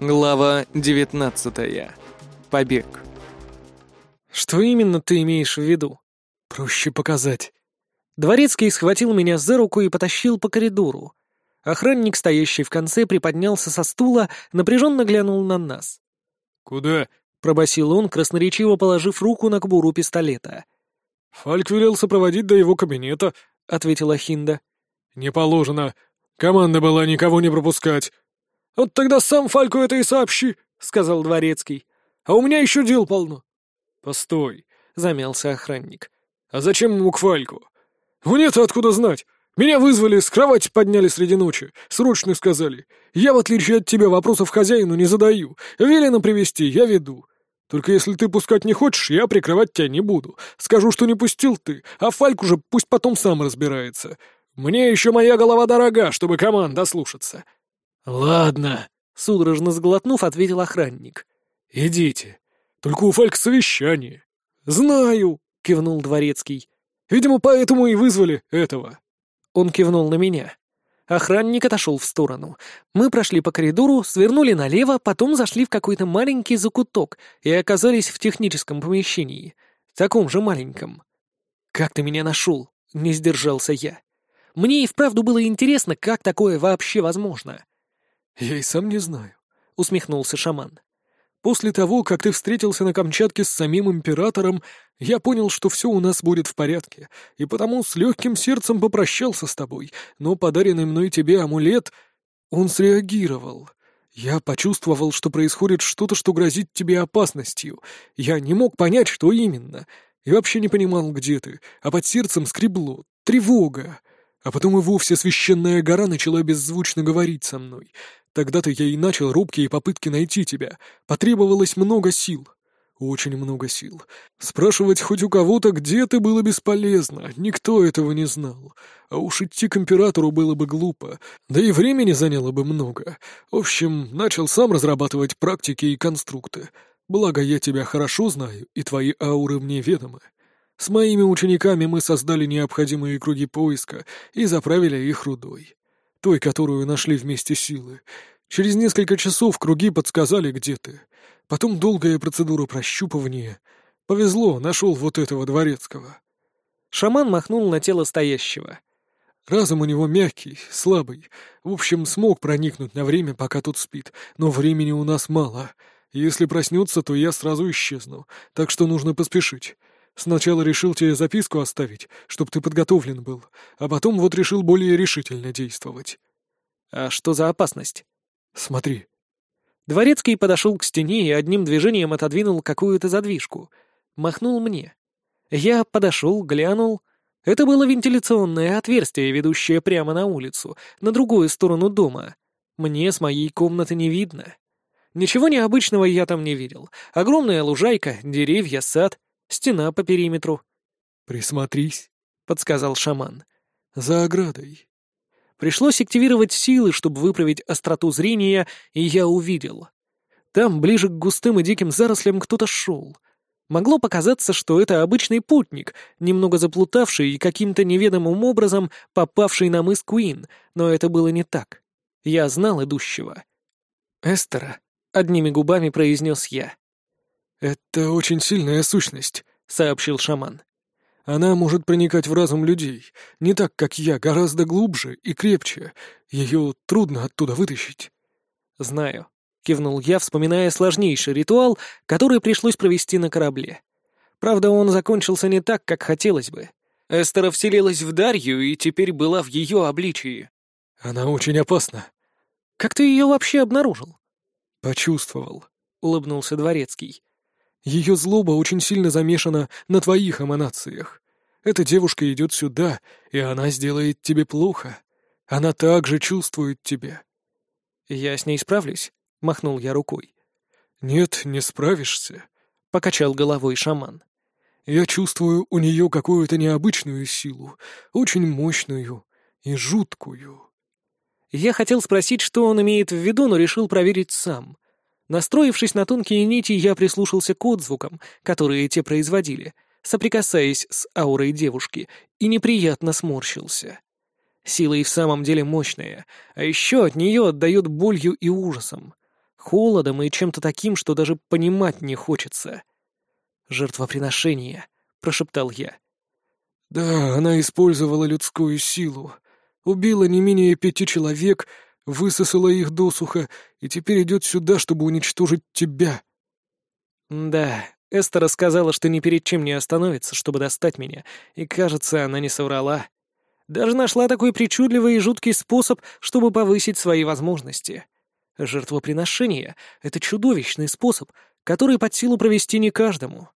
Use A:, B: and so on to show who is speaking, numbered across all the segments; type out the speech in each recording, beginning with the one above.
A: Глава 19. Побег.
B: Что именно ты имеешь в виду? Проще показать. Дворецкий схватил меня за руку и потащил по коридору. Охранник, стоящий в конце, приподнялся со стула, напряженно глянул на нас.
C: «Куда?»
B: — пробасил он, красноречиво положив руку на кобуру пистолета.
C: «Фальк велел сопроводить до его кабинета», —
B: ответила Хинда.
C: «Не положено. Команда была никого не пропускать». «Вот тогда сам Фальку это и сообщи», — сказал Дворецкий. «А у меня еще дел полно». «Постой», — замялся охранник. «А зачем ему к Фальку?» «Мне-то откуда знать? Меня вызвали, с кровати подняли среди ночи. Срочно сказали. Я, в отличие от тебя, вопросов хозяину не задаю. Велено привести, я веду. Только если ты пускать не хочешь, я прикрывать тебя не буду. Скажу, что не пустил ты, а Фальк уже пусть потом сам разбирается. Мне еще моя голова дорога, чтобы команда слушаться». «Ладно», — судорожно сглотнув, ответил охранник. «Идите. Только у Фальк совещание». «Знаю», — кивнул Дворецкий. «Видимо, поэтому и вызвали этого». Он кивнул на меня. Охранник отошел в сторону. Мы прошли по коридору, свернули налево, потом зашли в какой-то маленький закуток и оказались в техническом помещении. Таком же маленьком. «Как ты меня нашел?» — не сдержался я. Мне и вправду было интересно, как такое вообще возможно. «Я и сам не знаю», — усмехнулся шаман. «После того, как ты встретился на Камчатке с самим императором, я понял, что все у нас будет в порядке, и потому с легким сердцем попрощался с тобой, но подаренный мной тебе амулет... Он среагировал. Я почувствовал, что происходит что-то, что грозит тебе опасностью. Я не мог понять, что именно, и вообще не понимал, где ты, а под сердцем скребло. Тревога. А потом и вовсе священная гора начала беззвучно говорить со мной. Тогда-то я и начал робкие попытки найти тебя. Потребовалось много сил. Очень много сил. Спрашивать хоть у кого-то, где ты, было бесполезно. Никто этого не знал. А уж идти к императору было бы глупо. Да и времени заняло бы много. В общем, начал сам разрабатывать практики и конструкты. Благо, я тебя хорошо знаю, и твои ауры мне ведомы. С моими учениками мы создали необходимые круги поиска и заправили их рудой той, которую нашли вместе силы. Через несколько часов круги подсказали, где ты. Потом долгая процедура прощупывания. Повезло, нашел вот этого дворецкого. Шаман махнул на тело стоящего. Разум у него мягкий, слабый. В общем, смог проникнуть на время, пока тут спит, но времени у нас мало. Если проснется, то я сразу исчезну, так что нужно поспешить. Сначала решил тебе записку оставить, чтоб ты подготовлен был, а потом вот решил более решительно действовать. А что за опасность? Смотри. Дворецкий подошел к стене и одним движением отодвинул какую-то задвижку. Махнул мне. Я подошел, глянул. Это было вентиляционное отверстие, ведущее прямо на улицу, на другую сторону дома. Мне с моей комнаты не видно. Ничего необычного я там не видел. Огромная лужайка, деревья, сад — Стена по периметру». «Присмотрись», — подсказал шаман. «За оградой». Пришлось активировать силы, чтобы выправить остроту зрения, и я увидел. Там, ближе к густым и диким зарослям, кто-то шел. Могло показаться, что это обычный путник, немного заплутавший и каким-то неведомым образом попавший на мыс Куин, но это было не так. Я знал идущего. «Эстера», — одними губами произнес я. «Это очень сильная сущность», — сообщил шаман. «Она может проникать в разум людей, не так, как я, гораздо глубже и крепче. Ее трудно оттуда вытащить». «Знаю», — кивнул я, вспоминая сложнейший ритуал, который пришлось провести на корабле. Правда, он закончился не так, как хотелось бы. Эстера вселилась в Дарью и теперь была в ее обличии. «Она очень опасна». «Как ты ее вообще обнаружил?» «Почувствовал», — улыбнулся Дворецкий. Ее злоба очень сильно замешана на твоих эманациях. Эта девушка идет сюда, и она сделает тебе плохо. Она также чувствует тебя». «Я с ней справлюсь?» — махнул я рукой. «Нет, не справишься», — покачал головой шаман. «Я чувствую у нее какую-то необычную силу, очень мощную и жуткую». Я хотел спросить, что он имеет в виду, но решил проверить сам. Настроившись на тонкие нити, я прислушался к отзвукам, которые те производили, соприкасаясь с аурой девушки, и неприятно сморщился. Сила и в самом деле мощная, а еще от нее отдает болью и ужасом.
B: Холодом и чем-то таким, что даже понимать не хочется. «Жертвоприношение», — прошептал я.
C: «Да, она использовала людскую силу. Убила не менее пяти человек, высосала их досуха и теперь идет сюда, чтобы уничтожить тебя».
B: «Да, Эста рассказала, что ни перед чем не остановится, чтобы достать меня, и, кажется, она не соврала. Даже нашла такой причудливый и жуткий способ, чтобы повысить свои возможности. Жертвоприношение — это чудовищный способ, который под силу провести не каждому.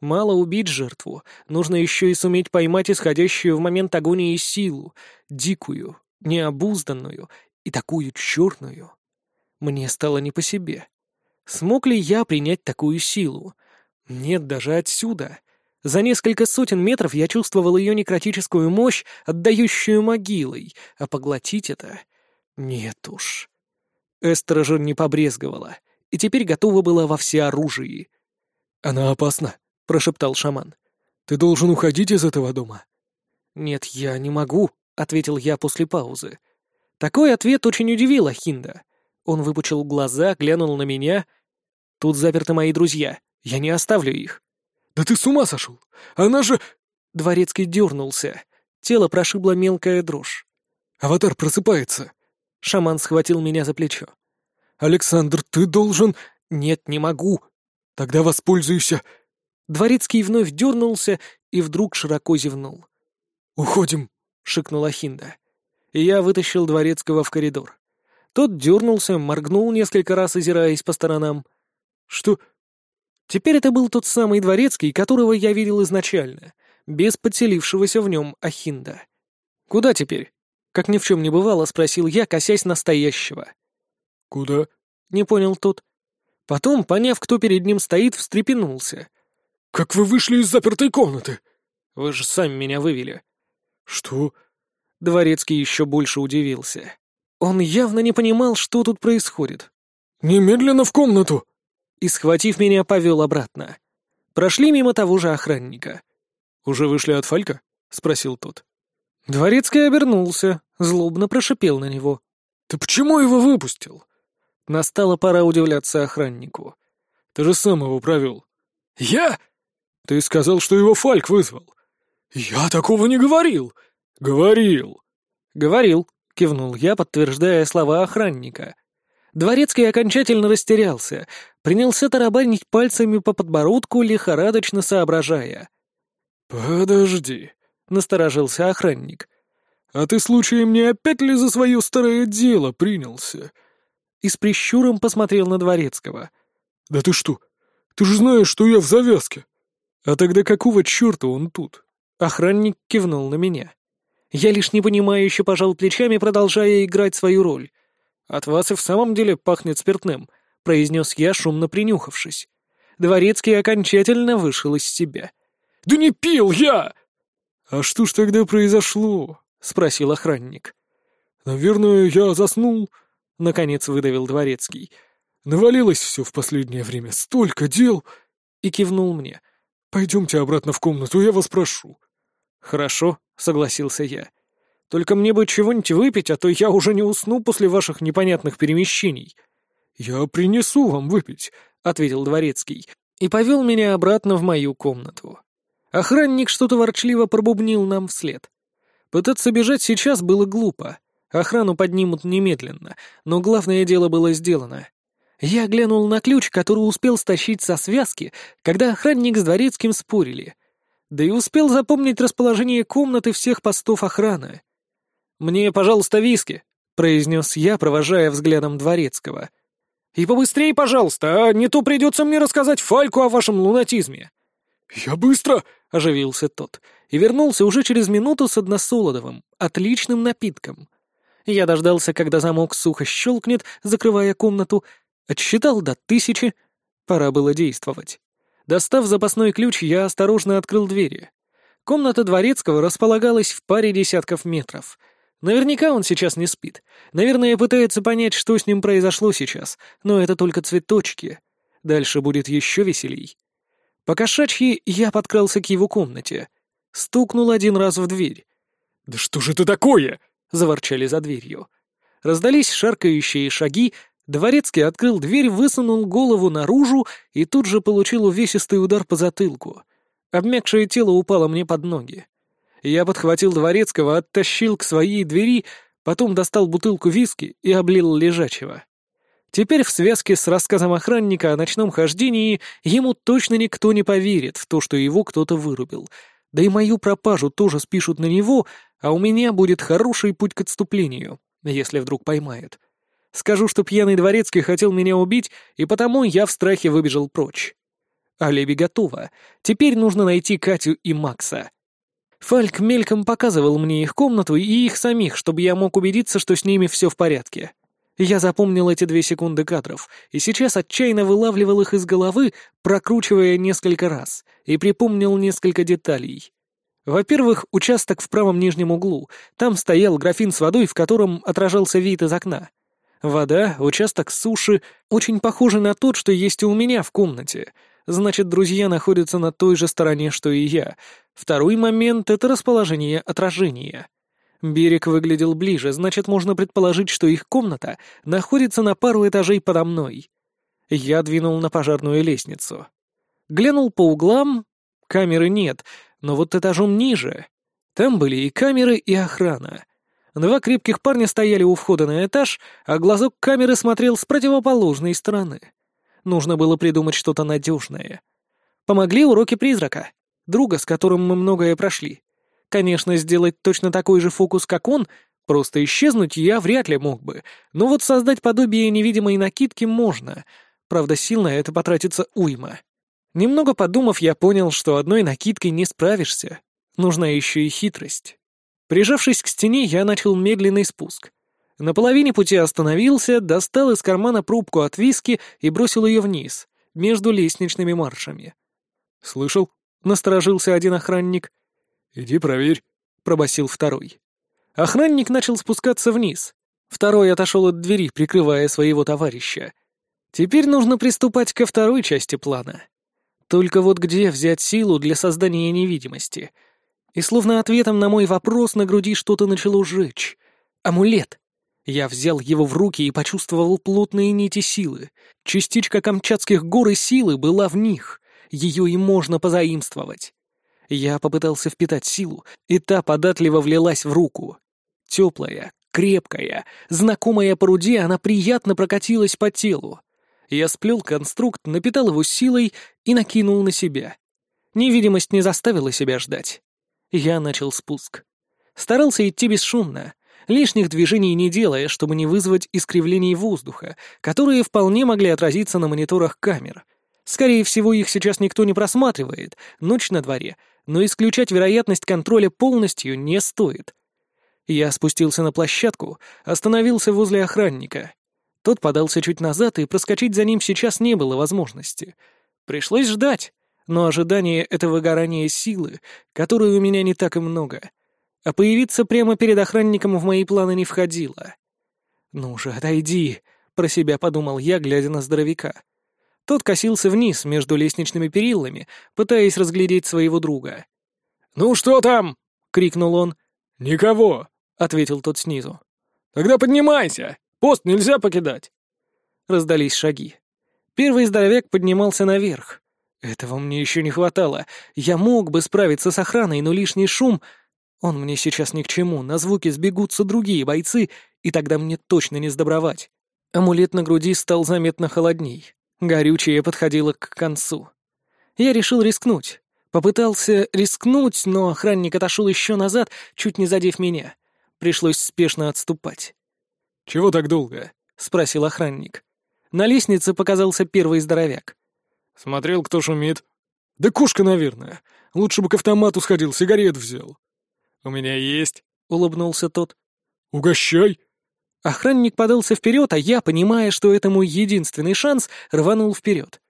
B: Мало убить жертву, нужно еще и суметь поймать исходящую в момент агонии силу, дикую, необузданную и такую черную. Мне стало не по себе. Смог ли я принять такую силу? Нет, даже отсюда. За несколько сотен метров я чувствовал ее некротическую мощь, отдающую могилой, а поглотить это... Нет уж. Эстера же не побрезговала, и теперь готова была во всеоружии.
C: «Она опасна», — прошептал шаман. «Ты должен уходить из этого дома».
B: «Нет, я не могу», — ответил я после паузы. Такой ответ очень удивил Ахинда. Он выпучил глаза, глянул на меня. «Тут заперты мои друзья. Я не оставлю их».
C: «Да ты с ума сошел! Она же...»
B: Дворецкий дернулся. Тело прошибло мелкая дрожь.
C: «Аватар просыпается!»
B: Шаман схватил меня за плечо.
C: «Александр, ты должен...»
B: «Нет, не могу».
C: «Тогда воспользуйся...»
B: Дворецкий вновь дернулся и вдруг широко зевнул.
C: «Уходим», —
B: шикнула Хинда. И я вытащил Дворецкого в коридор. Тот дернулся, моргнул несколько раз, озираясь по сторонам.
C: «Что?»
B: Теперь это был тот самый Дворецкий, которого я видел изначально, без подселившегося в нем Ахинда. «Куда теперь?» — как ни в чем не бывало, спросил я, косясь настоящего.
C: «Куда?»
B: — не понял тот. Потом, поняв, кто перед ним стоит, встрепенулся.
C: «Как вы вышли из запертой комнаты?»
B: «Вы же сами меня вывели».
C: «Что?»
B: Дворецкий еще больше удивился. Он явно не понимал, что тут происходит.
C: «Немедленно в комнату!»
B: И, схватив меня, повел обратно. Прошли мимо того же охранника.
C: «Уже вышли от Фалька?» — спросил тот.
B: Дворецкий обернулся, злобно прошипел на него.
C: «Ты почему его выпустил?»
B: Настала пора удивляться охраннику.
C: «Ты же сам его провел».
B: «Я?»
C: «Ты сказал, что его Фальк вызвал».
B: «Я такого не говорил».
C: «Говорил».
B: «Говорил», — кивнул я, подтверждая слова охранника. Дворецкий окончательно растерялся, принялся тарабанить пальцами по подбородку, лихорадочно соображая.
C: «Подожди», — насторожился охранник. «А ты случаем не опять ли за свое старое дело принялся?»
B: И с прищуром посмотрел на Дворецкого.
C: «Да ты что? Ты же знаешь, что я в завязке!» «А тогда какого черта он тут?»
B: Охранник кивнул на меня. Я лишь непонимающе пожал плечами, продолжая играть свою роль. «От вас и в самом деле пахнет спиртным», — произнес я, шумно принюхавшись. Дворецкий окончательно вышел из себя.
C: «Да не пил я!» «А что ж тогда произошло?» — спросил охранник. «Наверное, я заснул», — наконец выдавил Дворецкий. «Навалилось все в последнее время, столько дел!» И кивнул мне. «Пойдемте обратно в комнату, я вас прошу».
B: «Хорошо», — согласился я. «Только мне бы чего-нибудь выпить, а то я уже не усну после ваших непонятных перемещений».
C: «Я принесу вам выпить», —
B: ответил Дворецкий, и повел меня обратно в мою комнату. Охранник что-то ворчливо пробубнил нам вслед. Пытаться бежать сейчас было глупо. Охрану поднимут немедленно, но главное дело было сделано. Я глянул на ключ, который успел стащить со связки, когда охранник с дворецким спорили. Да и успел запомнить расположение комнаты всех постов охраны. «Мне, пожалуйста, виски», — произнес я, провожая взглядом дворецкого. «И побыстрее, пожалуйста, а не то придется мне рассказать Фальку о вашем лунатизме».
C: «Я быстро!»
B: — оживился тот, и вернулся уже через минуту с односолодовым, отличным напитком. Я дождался, когда замок сухо щелкнет, закрывая комнату, отсчитал до тысячи. Пора было действовать. Достав запасной ключ, я осторожно открыл двери. Комната дворецкого располагалась в паре десятков метров. Наверняка он сейчас не спит. Наверное, пытается понять, что с ним произошло сейчас, но это только цветочки. Дальше будет еще веселей. По кошачьи я подкрался к его комнате. Стукнул один раз в дверь.
C: «Да что же это такое?»
B: — заворчали за дверью. Раздались шаркающие шаги, Дворецкий открыл дверь, высунул голову наружу и тут же получил увесистый удар по затылку. Обмякшее тело упало мне под ноги. Я подхватил Дворецкого, оттащил к своей двери, потом достал бутылку виски и облил лежачего. Теперь в связке с рассказом охранника о ночном хождении ему точно никто не поверит в то, что его кто-то вырубил. Да и мою пропажу тоже спишут на него, а у меня будет хороший путь к отступлению, если вдруг поймают. Скажу, что пьяный дворецкий хотел меня убить, и потому я в страхе выбежал прочь. Алиби готово. Теперь нужно найти Катю и Макса. Фальк мельком показывал мне их комнату и их самих, чтобы я мог убедиться, что с ними все в порядке. Я запомнил эти две секунды кадров, и сейчас отчаянно вылавливал их из головы, прокручивая несколько раз, и припомнил несколько деталей. Во-первых, участок в правом нижнем углу. Там стоял графин с водой, в котором отражался вид из окна. Вода, участок суши, очень похожий на тот, что есть у меня в комнате. Значит, друзья находятся на той же стороне, что и я. Второй момент — это расположение отражения. Берег выглядел ближе, значит, можно предположить, что их комната находится на пару этажей подо мной. Я двинул на пожарную лестницу. Глянул по углам. Камеры нет, но вот этажом ниже. Там были и камеры, и охрана. Два крепких парня стояли у входа на этаж, а глазок камеры смотрел с противоположной стороны. Нужно было придумать что-то надежное. Помогли уроки призрака, друга, с которым мы многое прошли. Конечно, сделать точно такой же фокус, как он, просто исчезнуть я вряд ли мог бы, но вот создать подобие невидимой накидки можно. Правда, сил на это потратится уйма. Немного подумав, я понял, что одной накидкой не справишься. Нужна еще и хитрость. Прижавшись к стене, я начал медленный спуск. На половине пути остановился, достал из кармана пробку от виски и бросил ее вниз, между лестничными маршами.
C: «Слышал?»
B: — насторожился один охранник —
C: «Иди проверь», —
B: пробасил второй. Охранник начал спускаться вниз. Второй отошел от двери, прикрывая своего товарища. Теперь нужно приступать ко второй части плана. Только вот где взять силу для создания невидимости? И словно ответом на мой вопрос на груди что-то начало жечь. Амулет. Я взял его в руки и почувствовал плотные нити силы. Частичка Камчатских гор и силы была в них. Ее и можно позаимствовать. Я попытался впитать силу, и та податливо влилась в руку. Теплая, крепкая, знакомая по руде, она приятно прокатилась по телу. Я сплел конструкт, напитал его силой и накинул на себя. Невидимость не заставила себя ждать. Я начал спуск. Старался идти бесшумно, лишних движений не делая, чтобы не вызвать искривлений воздуха, которые вполне могли отразиться на мониторах камер. Скорее всего, их сейчас никто не просматривает, ночь на дворе — но исключать вероятность контроля полностью не стоит. Я спустился на площадку, остановился возле охранника. Тот подался чуть назад, и проскочить за ним сейчас не было возможности. Пришлось ждать, но ожидание — это выгорание силы, которой у меня не так и много. А появиться прямо перед охранником в мои планы не входило. «Ну же, отойди!» — про себя подумал я, глядя на здоровяка. Тот косился вниз между лестничными перилами, пытаясь разглядеть своего друга.
C: «Ну что там?» — крикнул он.
B: «Никого», — ответил тот снизу.
C: «Тогда поднимайся! Пост нельзя покидать!»
B: Раздались шаги. Первый здоровяк поднимался наверх. Этого мне еще не хватало. Я мог бы справиться с охраной, но лишний шум... Он мне сейчас ни к чему. На звуки сбегутся другие бойцы, и тогда мне точно не сдобровать. Амулет на груди стал заметно холодней. Горючее подходило к концу. Я решил рискнуть. Попытался рискнуть, но охранник отошел еще назад, чуть не задев меня. Пришлось спешно отступать.
C: «Чего так долго?»
B: — спросил охранник. На лестнице показался первый здоровяк.
C: «Смотрел, кто шумит?» «Да кошка, наверное. Лучше бы к автомату сходил, сигарет взял».
B: «У меня есть», — улыбнулся тот.
C: «Угощай»,
B: Охранник подался вперед, а я, понимая, что это мой единственный шанс, рванул вперед.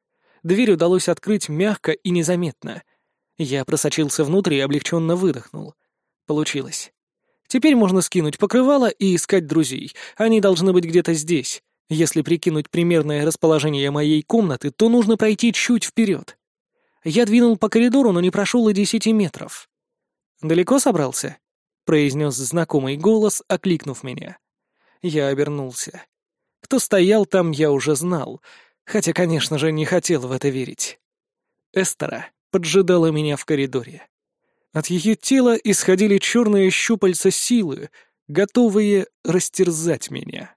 B: Дверь удалось открыть мягко и незаметно. Я просочился внутрь и облегченно выдохнул. Получилось. Теперь можно скинуть покрывало и искать друзей. Они должны быть где-то здесь. Если прикинуть примерное расположение моей комнаты, то нужно пройти чуть вперед. Я двинул по коридору, но не прошел и десяти метров. «Далеко собрался?» — произнес знакомый голос, окликнув меня. Я обернулся. Кто стоял там, я уже знал, хотя, конечно же, не хотел в это верить. Эстера поджидала меня в коридоре. От ее тела исходили черные щупальца силы, готовые растерзать меня.